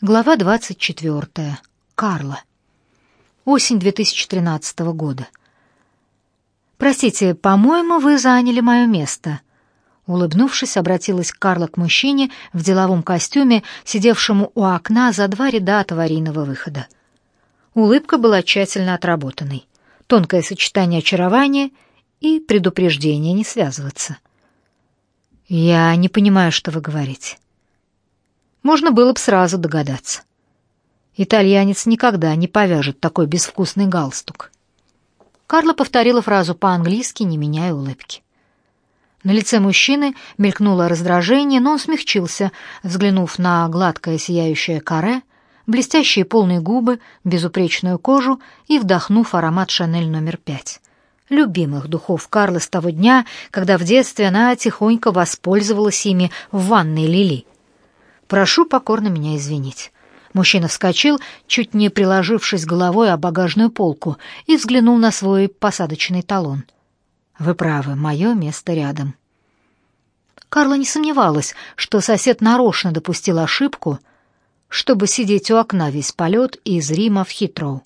Глава 24. Карла. Осень 2013 года. «Простите, по-моему, вы заняли мое место». Улыбнувшись, обратилась Карла к мужчине в деловом костюме, сидевшему у окна за два ряда от аварийного выхода. Улыбка была тщательно отработанной. Тонкое сочетание очарования и предупреждения не связываться. «Я не понимаю, что вы говорите». Можно было бы сразу догадаться. Итальянец никогда не повяжет такой безвкусный галстук. Карла повторила фразу по-английски, не меняя улыбки. На лице мужчины мелькнуло раздражение, но он смягчился, взглянув на гладкое сияющее каре, блестящие полные губы, безупречную кожу и вдохнув аромат «Шанель номер пять» любимых духов Карлы с того дня, когда в детстве она тихонько воспользовалась ими в ванной Лили. Прошу покорно меня извинить. Мужчина вскочил, чуть не приложившись головой о багажную полку, и взглянул на свой посадочный талон. Вы правы, мое место рядом. Карла не сомневалась, что сосед нарочно допустил ошибку, чтобы сидеть у окна весь полет из Рима в Хитроу.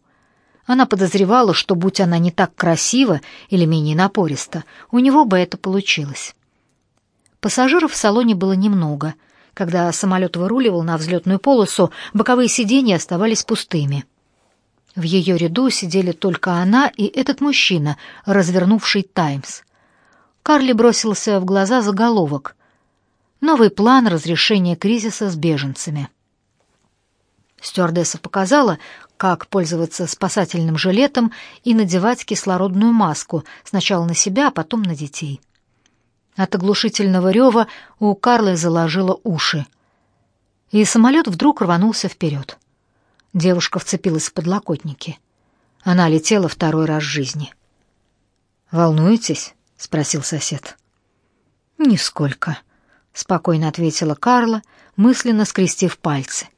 Она подозревала, что будь она не так красива или менее напориста, у него бы это получилось. Пассажиров в салоне было немного — когда самолет выруливал на взлетную полосу, боковые сиденья оставались пустыми. В ее ряду сидели только она и этот мужчина, развернувший «Таймс». Карли бросился в глаза заголовок «Новый план разрешения кризиса с беженцами». Стюардесса показала, как пользоваться спасательным жилетом и надевать кислородную маску сначала на себя, а потом на детей. От оглушительного рева у Карлы заложило уши. И самолет вдруг рванулся вперед. Девушка вцепилась в подлокотники. Она летела второй раз в жизни. «Волнуетесь?» — спросил сосед. «Нисколько», — спокойно ответила Карла, мысленно скрестив пальцы.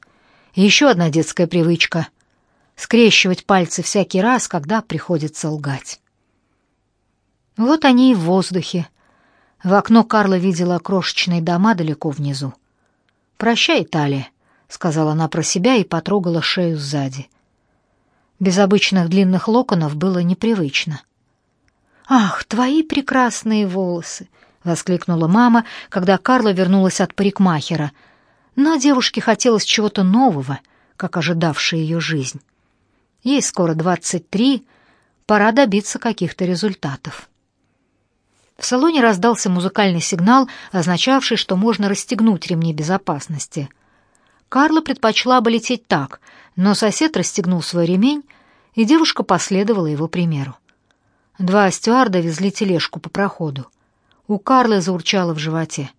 «Еще одна детская привычка — скрещивать пальцы всякий раз, когда приходится лгать». Вот они и в воздухе, в окно Карла видела крошечные дома далеко внизу. «Прощай, Италия», — сказала она про себя и потрогала шею сзади. Без обычных длинных локонов было непривычно. «Ах, твои прекрасные волосы!» — воскликнула мама, когда Карла вернулась от парикмахера. Но девушке хотелось чего-то нового, как ожидавшая ее жизнь. Ей скоро двадцать три, пора добиться каких-то результатов. В салоне раздался музыкальный сигнал, означавший, что можно расстегнуть ремни безопасности. Карла предпочла бы лететь так, но сосед расстегнул свой ремень, и девушка последовала его примеру. Два стюарда везли тележку по проходу. У Карлы заурчало в животе.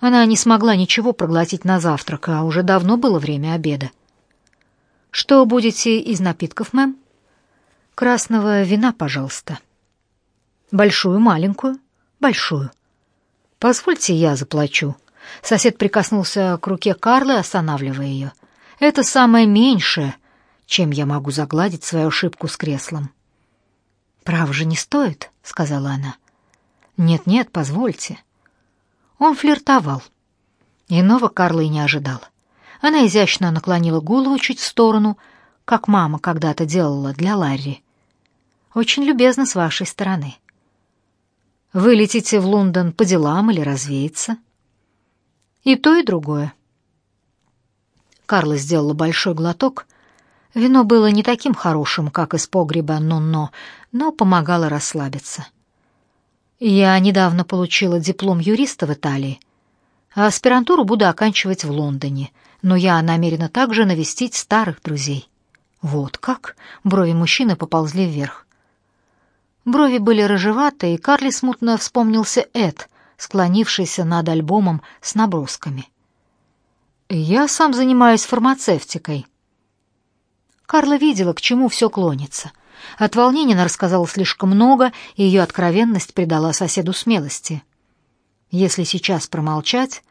Она не смогла ничего проглотить на завтрак, а уже давно было время обеда. «Что будете из напитков, мэм?» «Красного вина, пожалуйста». Большую, маленькую, большую. Позвольте, я заплачу. Сосед прикоснулся к руке Карлы, останавливая ее. Это самое меньшее, чем я могу загладить свою ошибку с креслом. Право же не стоит, сказала она. Нет-нет, позвольте. Он флиртовал. Иного Карла и не ожидал. Она изящно наклонила голову чуть в сторону, как мама когда-то делала для Ларри. Очень любезно с вашей стороны. Вы летите в Лондон по делам или развеяться? И то, и другое. Карла сделала большой глоток. Вино было не таким хорошим, как из погреба «но-но», но помогало расслабиться. Я недавно получила диплом юриста в Италии, а аспирантуру буду оканчивать в Лондоне, но я намерена также навестить старых друзей. Вот как? Брови мужчины поползли вверх. Брови были рыжеватые, и Карли смутно вспомнился Эд, склонившийся над альбомом с набросками. «Я сам занимаюсь фармацевтикой». Карла видела, к чему все клонится. От волнения она рассказала слишком много, и ее откровенность придала соседу смелости. Если сейчас промолчать,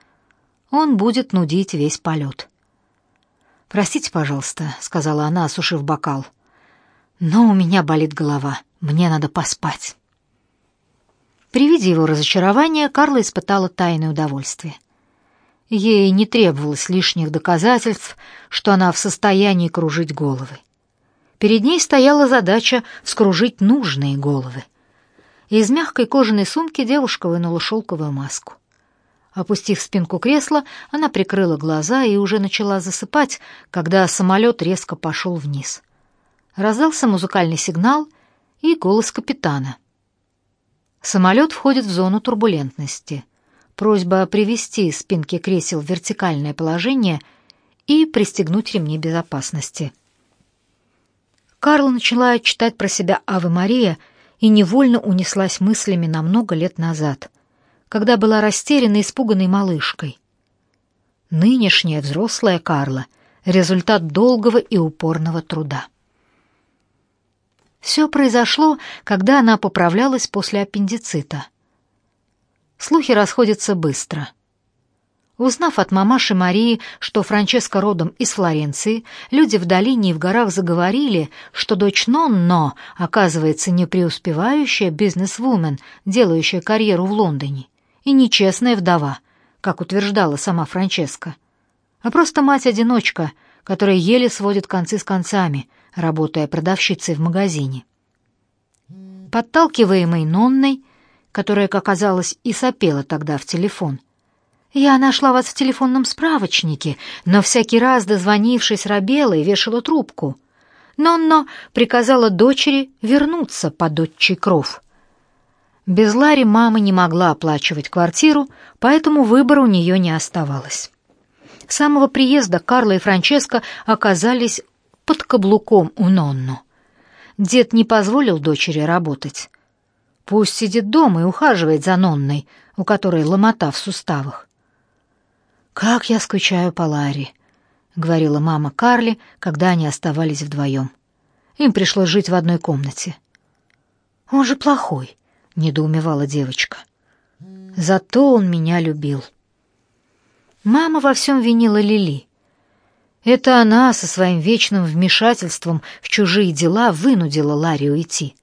он будет нудить весь полет. «Простите, пожалуйста», — сказала она, осушив бокал. «Но у меня болит голова». Мне надо поспать. При виде его разочарования Карла испытала тайное удовольствие. Ей не требовалось лишних доказательств, что она в состоянии кружить головы. Перед ней стояла задача скружить нужные головы. Из мягкой кожаной сумки девушка вынула шелковую маску. Опустив спинку кресла, она прикрыла глаза и уже начала засыпать, когда самолет резко пошел вниз. Раздался музыкальный сигнал и голос капитана. Самолет входит в зону турбулентности. Просьба привести спинки кресел в вертикальное положение и пристегнуть ремни безопасности. Карла начала читать про себя «Аве Мария» и невольно унеслась мыслями на много лет назад, когда была растерянной, испуганной малышкой. Нынешняя взрослая Карла — результат долгого и упорного труда. Все произошло, когда она поправлялась после аппендицита. Слухи расходятся быстро. Узнав от мамаши Марии, что Франческа родом из Флоренции, люди в долине и в горах заговорили, что дочь Нонно, оказывается, не преуспевающая бизнес-вумен, делающая карьеру в Лондоне, и нечестная вдова, как утверждала сама Франческа, а просто мать-одиночка, которая еле сводит концы с концами, работая продавщицей в магазине. Подталкиваемой Нонной, которая, как оказалось, и сопела тогда в телефон, «Я нашла вас в телефонном справочнике, но всякий раз, дозвонившись, робела и вешала трубку. Нонно приказала дочери вернуться под отчий кров». Без Лари мама не могла оплачивать квартиру, поэтому выбора у нее не оставалось. С самого приезда Карла и Франческо оказались под каблуком у Нонну. Дед не позволил дочери работать. Пусть сидит дома и ухаживает за Нонной, у которой ломота в суставах. «Как я скучаю по Ларе», — говорила мама Карли, когда они оставались вдвоем. Им пришлось жить в одной комнате. «Он же плохой», — недоумевала девочка. «Зато он меня любил». Мама во всем винила Лили. Это она со своим вечным вмешательством в чужие дела вынудила Ларри уйти.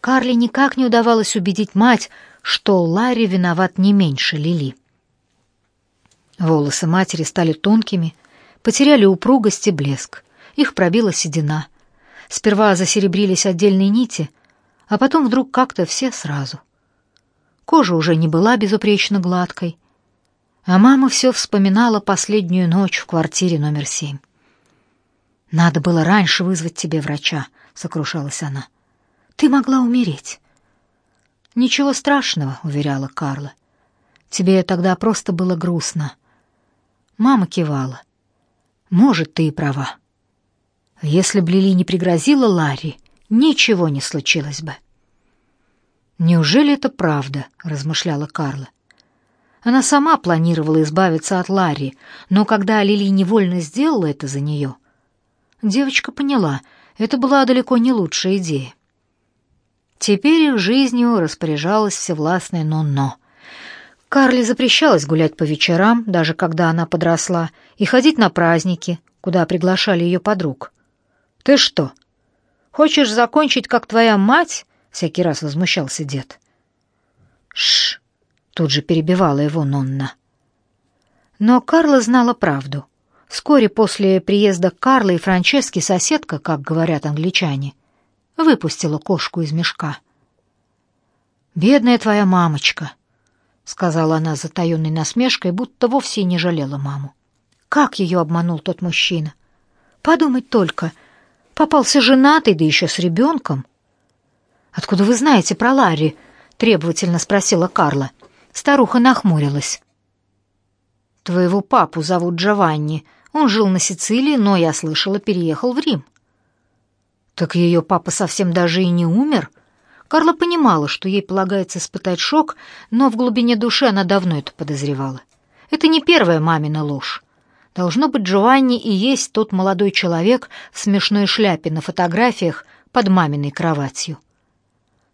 Карли никак не удавалось убедить мать, что Ларри виноват не меньше Лили. Волосы матери стали тонкими, потеряли упругость и блеск. Их пробила седина. Сперва засеребрились отдельные нити, а потом вдруг как-то все сразу. Кожа уже не была безупречно гладкой, а мама все вспоминала последнюю ночь в квартире номер семь. «Надо было раньше вызвать тебе врача», — сокрушалась она. «Ты могла умереть». «Ничего страшного», — уверяла Карла. «Тебе тогда просто было грустно». Мама кивала. «Может, ты и права. Если б Лили не пригрозила Ларри, ничего не случилось бы». «Неужели это правда?» — размышляла Карла. Она сама планировала избавиться от Ларри, но когда Лили невольно сделала это за нее, девочка поняла, это была далеко не лучшая идея. Теперь их жизнью распоряжалась всевластная Нонно. Карли запрещалось гулять по вечерам, даже когда она подросла, и ходить на праздники, куда приглашали ее подруг. «Ты что, хочешь закончить, как твоя мать?» — всякий раз возмущался дед. «Шш!» Тут же перебивала его Нонна. Но Карла знала правду. Вскоре после приезда Карлы и Франчески соседка, как говорят англичане, выпустила кошку из мешка. «Бедная твоя мамочка», — сказала она с затаенной насмешкой, будто вовсе не жалела маму. Как ее обманул тот мужчина? Подумать только, попался женатый, да еще с ребенком. «Откуда вы знаете про Ларри?» — требовательно спросила Карла. Старуха нахмурилась. «Твоего папу зовут Джованни. Он жил на Сицилии, но, я слышала, переехал в Рим». «Так ее папа совсем даже и не умер?» Карла понимала, что ей полагается испытать шок, но в глубине души она давно это подозревала. Это не первая мамина ложь. Должно быть, Джованни и есть тот молодой человек в смешной шляпе на фотографиях под маминой кроватью.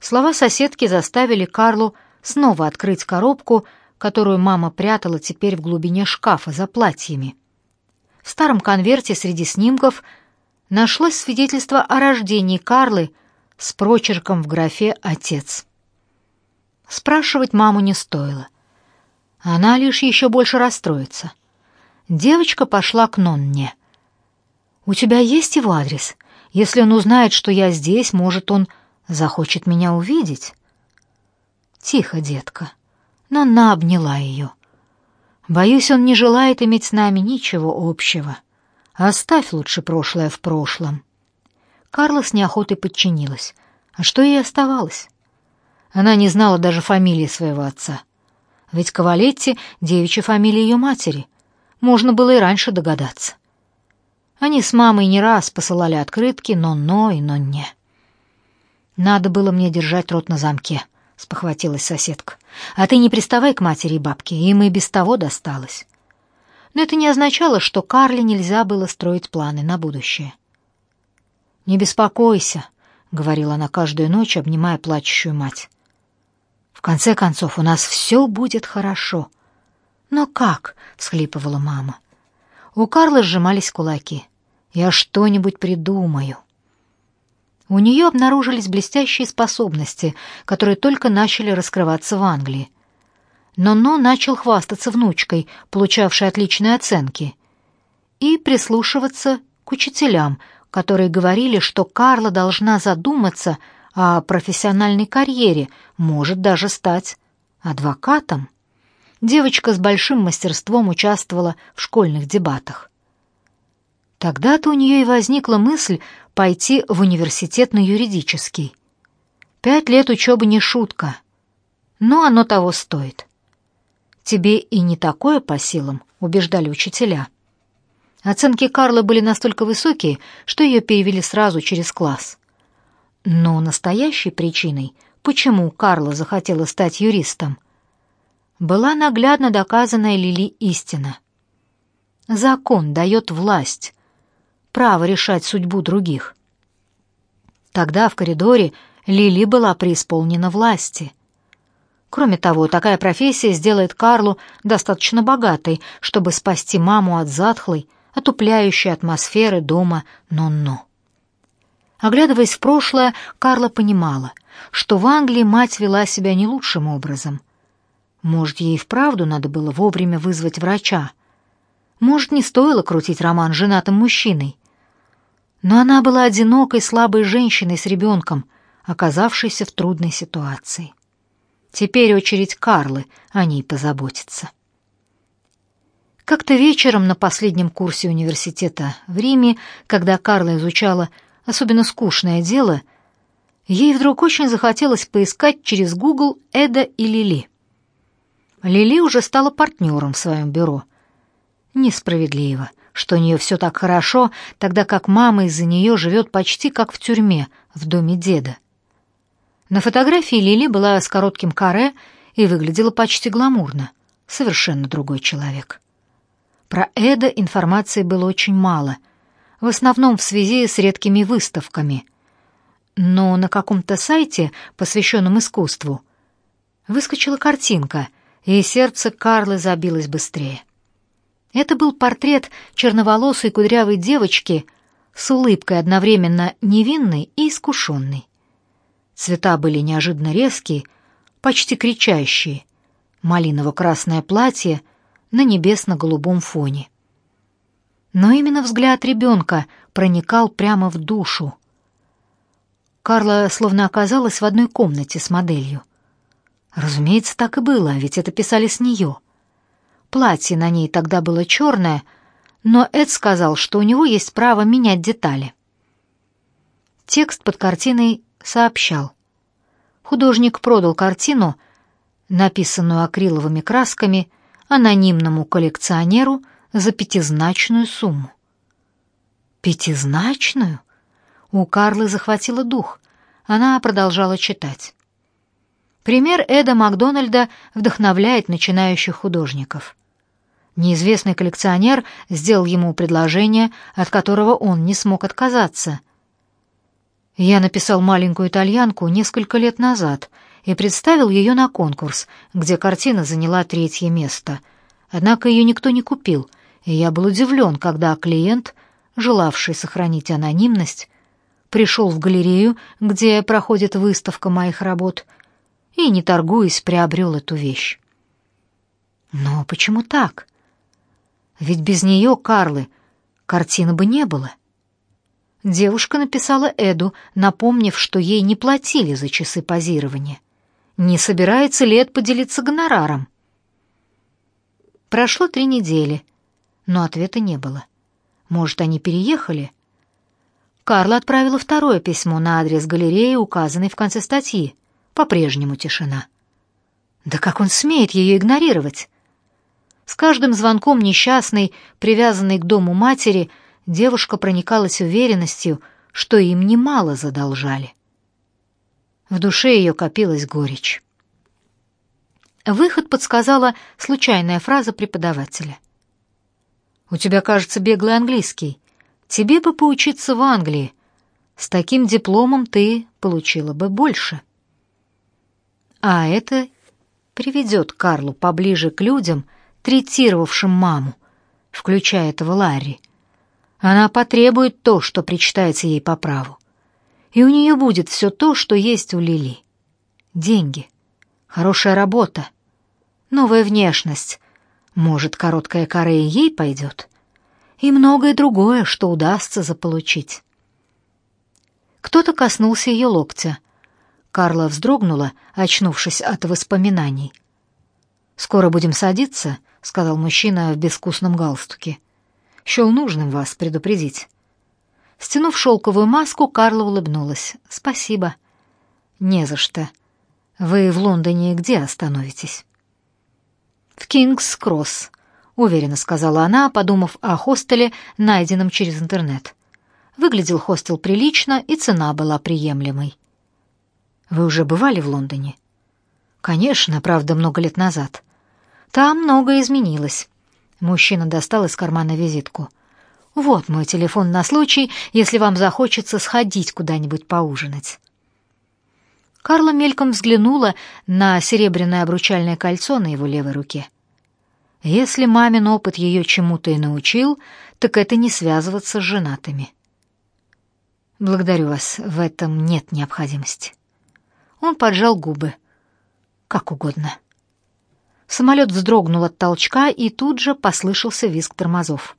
Слова соседки заставили Карлу снова открыть коробку, которую мама прятала теперь в глубине шкафа за платьями. В старом конверте среди снимков нашлось свидетельство о рождении Карлы с прочерком в графе «Отец». Спрашивать маму не стоило. она лишь еще больше расстроится. Девочка пошла к Нонне. «У тебя есть его адрес? Если он узнает, что я здесь, может, он захочет меня увидеть?» «Тихо, детка». Нонна обняла ее. «Боюсь, он не желает иметь с нами ничего общего. Оставь лучше прошлое в прошлом». Карла с неохотой подчинилась. А что ей оставалось? Она не знала даже фамилии своего отца. Ведь Кавалетти — девичья фамилия ее матери. Можно было и раньше догадаться. Они с мамой не раз посылали открытки «но-но» и «но-не». «Надо было мне держать рот на замке», — спохватилась соседка. «А ты не приставай к матери и бабке, им и без того досталось». Но это не означало, что Карле нельзя было строить планы на будущее. «Не беспокойся», — говорила она каждую ночь, обнимая плачущую мать. «В конце концов, у нас все будет хорошо». «Но как?» — всхлипывала мама. У Карла сжимались кулаки. «Я что-нибудь придумаю». У нее обнаружились блестящие способности, которые только начали раскрываться в Англии. Но-но начал хвастаться внучкой, получавшей отличные оценки, и прислушиваться к учителям, которые говорили, что Карла должна задуматься о профессиональной карьере, может даже стать адвокатом. Девочка с большим мастерством участвовала в школьных дебатах. Тогда-то у нее и возникла мысль пойти в университет на юридический. Пять лет учебы не шутка, но оно того стоит. Тебе и не такое по силам, убеждали учителя. Оценки Карлы были настолько высокие, что ее перевели сразу через класс. Но настоящей причиной, почему Карла захотела стать юристом, была наглядно доказанная Лили истина. Закон дает власть, право решать судьбу других. Тогда в коридоре Лили была преисполнена власти. Кроме того, такая профессия сделает Карлу достаточно богатой, чтобы спасти маму от затхлой, отупляющей атмосферы дома Нонно. Оглядываясь в прошлое, Карла понимала, что в Англии мать вела себя не лучшим образом. Может, ей вправду надо было вовремя вызвать врача. Может, не стоило крутить роман с женатым мужчиной. Но она была одинокой, слабой женщиной с ребенком, оказавшейся в трудной ситуации. Теперь очередь Карлы о ней позаботиться. Как-то вечером на последнем курсе университета в Риме, когда Карла изучала особенно скучное дело, ей вдруг очень захотелось поискать через Google Эда и Лили. Лили уже стала партнером в своем бюро. Несправедливо что у нее все так хорошо, тогда как мама из-за нее живет почти как в тюрьме, в доме деда. На фотографии Лили была с коротким каре и выглядела почти гламурно. Совершенно другой человек. Про Эда информации было очень мало, в основном в связи с редкими выставками. Но на каком-то сайте, посвященном искусству, выскочила картинка, и сердце Карлы забилось быстрее. Это был портрет черноволосой кудрявой девочки с улыбкой одновременно невинной и искушенной. Цвета были неожиданно резкие, почти кричащие. Малиново-красное платье на небесно-голубом фоне. Но именно взгляд ребенка проникал прямо в душу. Карла словно оказалась в одной комнате с моделью. Разумеется, так и было, ведь это писали с нее. Платье на ней тогда было черное, но Эд сказал, что у него есть право менять детали. Текст под картиной сообщал. Художник продал картину, написанную акриловыми красками, анонимному коллекционеру за пятизначную сумму. Пятизначную? У Карлы захватило дух. Она продолжала читать. Пример Эда Макдональда вдохновляет начинающих художников. Неизвестный коллекционер сделал ему предложение, от которого он не смог отказаться. Я написал маленькую итальянку несколько лет назад и представил ее на конкурс, где картина заняла третье место. Однако ее никто не купил, и я был удивлен, когда клиент, желавший сохранить анонимность, пришел в галерею, где проходит выставка моих работ, и, не торгуясь, приобрел эту вещь. Но почему так? Ведь без нее, Карлы, картины бы не было. Девушка написала Эду, напомнив, что ей не платили за часы позирования. Не собирается ли Эд поделиться гонораром? Прошло три недели, но ответа не было. Может, они переехали? Карла отправила второе письмо на адрес галереи, указанный в конце статьи. По-прежнему тишина. Да как он смеет ее игнорировать? С каждым звонком несчастной, привязанной к дому матери, девушка проникалась уверенностью, что им немало задолжали. В душе ее копилась горечь. Выход подсказала случайная фраза преподавателя. «У тебя, кажется, беглый английский. Тебе бы поучиться в Англии. С таким дипломом ты получила бы больше. А это приведет Карлу поближе к людям, третировавшим маму, включая этого Ларри. Она потребует то, что причитается ей по праву. И у нее будет все то, что есть у Лили. Деньги, хорошая работа, новая внешность. Может, короткая корея ей пойдет — и многое другое, что удастся заполучить. Кто-то коснулся ее локтя. Карла вздрогнула, очнувшись от воспоминаний. «Скоро будем садиться», — сказал мужчина в безвкусном галстуке. «Счел нужным вас предупредить». Стянув шелковую маску, Карла улыбнулась. «Спасибо». «Не за что. Вы в Лондоне где остановитесь?» «В Кингс-Кросс уверенно сказала она, подумав о хостеле, найденном через интернет. Выглядел хостел прилично, и цена была приемлемой. Вы уже бывали в Лондоне? Конечно, правда, много лет назад. Там многое изменилось. Мужчина достал из кармана визитку. Вот мой телефон на случай, если вам захочется сходить куда-нибудь поужинать. Карла мельком взглянула на серебряное обручальное кольцо на его левой руке. Если мамин опыт ее чему-то и научил, так это не связываться с женатыми. Благодарю вас, в этом нет необходимости. Он поджал губы. Как угодно. Самолет вздрогнул от толчка, и тут же послышался визг тормозов.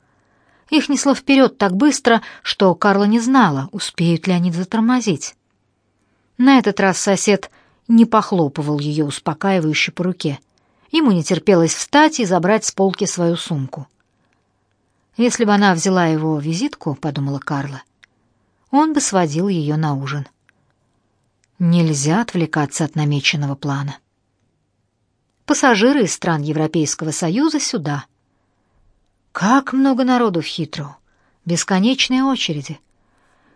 Их несло вперед так быстро, что Карла не знала, успеют ли они затормозить. На этот раз сосед не похлопывал ее успокаивающе по руке. Ему не терпелось встать и забрать с полки свою сумку. Если бы она взяла его визитку, подумала Карла, он бы сводил ее на ужин. Нельзя отвлекаться от намеченного плана. Пассажиры из стран Европейского Союза сюда. Как много народу в Хитроу. Бесконечные очереди.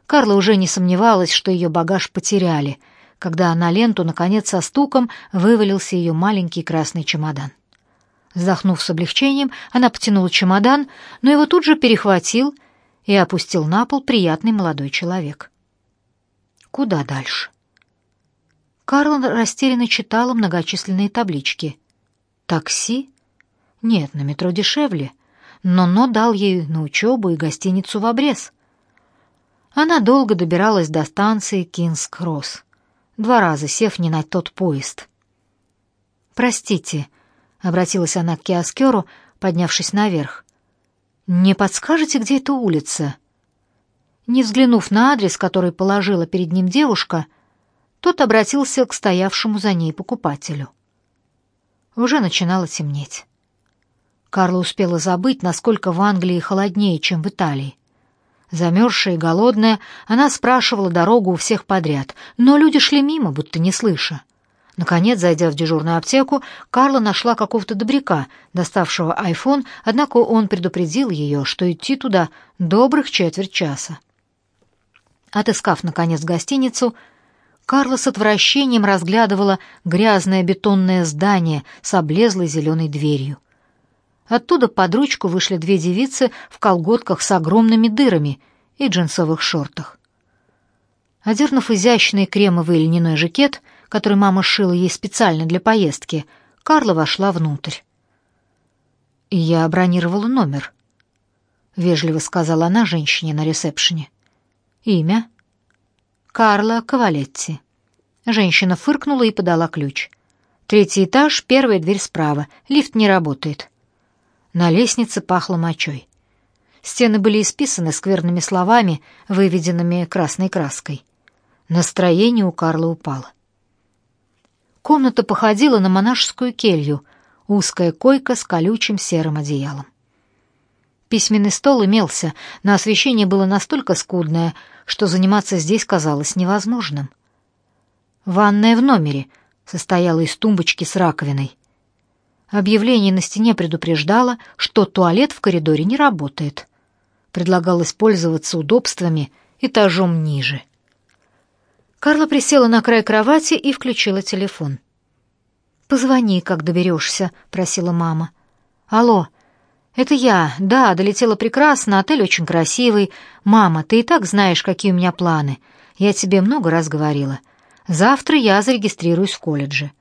Карла уже не сомневалась, что ее багаж потеряли — когда на ленту, наконец, со стуком вывалился ее маленький красный чемодан. Вздохнув с облегчением, она потянула чемодан, но его тут же перехватил и опустил на пол приятный молодой человек. Куда дальше? Карла растерянно читала многочисленные таблички. Такси? Нет, на метро дешевле. Но Но дал ей на учебу и гостиницу в обрез. Она долго добиралась до станции Кингс-Кросс два раза сев не на тот поезд. «Простите», — обратилась она к киоскеру, поднявшись наверх. «Не подскажете, где эта улица?» Не взглянув на адрес, который положила перед ним девушка, тот обратился к стоявшему за ней покупателю. Уже начинало темнеть. Карла успела забыть, насколько в Англии холоднее, чем в Италии. Замерзшая и голодная, она спрашивала дорогу у всех подряд, но люди шли мимо, будто не слыша. Наконец, зайдя в дежурную аптеку, Карла нашла какого-то добряка, доставшего айфон, однако он предупредил ее, что идти туда добрых четверть часа. Отыскав, наконец, гостиницу, Карла с отвращением разглядывала грязное бетонное здание с облезлой зеленой дверью. Оттуда под ручку вышли две девицы в колготках с огромными дырами и джинсовых шортах. Одернув изящный кремовый льняной жакет, который мама сшила ей специально для поездки, Карла вошла внутрь. «Я бронировала номер», — вежливо сказала она женщине на ресепшене. «Имя?» «Карла Кавалетти». Женщина фыркнула и подала ключ. Третий этаж, первая дверь справа. Лифт не работает. На лестнице пахло мочой. Стены были исписаны скверными словами, выведенными красной краской. Настроение у Карла упало. Комната походила на монашескую келью, узкая койка с колючим серым одеялом. Письменный стол имелся, но освещение было настолько скудное, что заниматься здесь казалось невозможным. Ванная в номере состояла из тумбочки с раковиной. Объявление на стене предупреждало, что туалет в коридоре не работает. Предлагалось пользоваться удобствами этажом ниже. Карла присела на край кровати и включила телефон. «Позвони, как доберешься», — просила мама. «Алло, это я. Да, долетела прекрасно, отель очень красивый. Мама, ты и так знаешь, какие у меня планы. Я тебе много раз говорила. Завтра я зарегистрируюсь в колледже».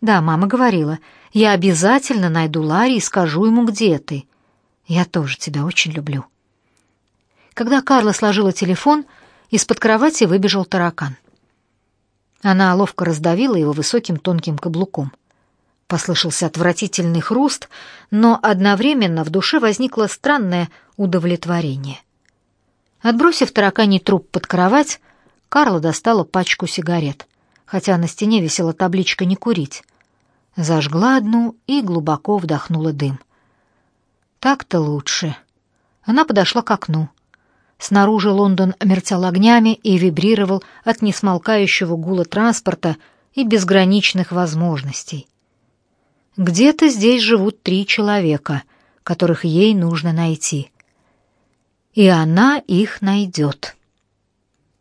«Да, мама говорила. Я обязательно найду Ларри и скажу ему, где ты. Я тоже тебя очень люблю». Когда Карла сложила телефон, из-под кровати выбежал таракан. Она ловко раздавила его высоким тонким каблуком. Послышался отвратительный хруст, но одновременно в душе возникло странное удовлетворение. Отбросив тараканий труп под кровать, Карла достала пачку сигарет, хотя на стене висела табличка «Не курить». Зажгла одну и глубоко вдохнула дым. Так-то лучше. Она подошла к окну. Снаружи Лондон мерцал огнями и вибрировал от несмолкающего гула транспорта и безграничных возможностей. Где-то здесь живут три человека, которых ей нужно найти. И она их найдет.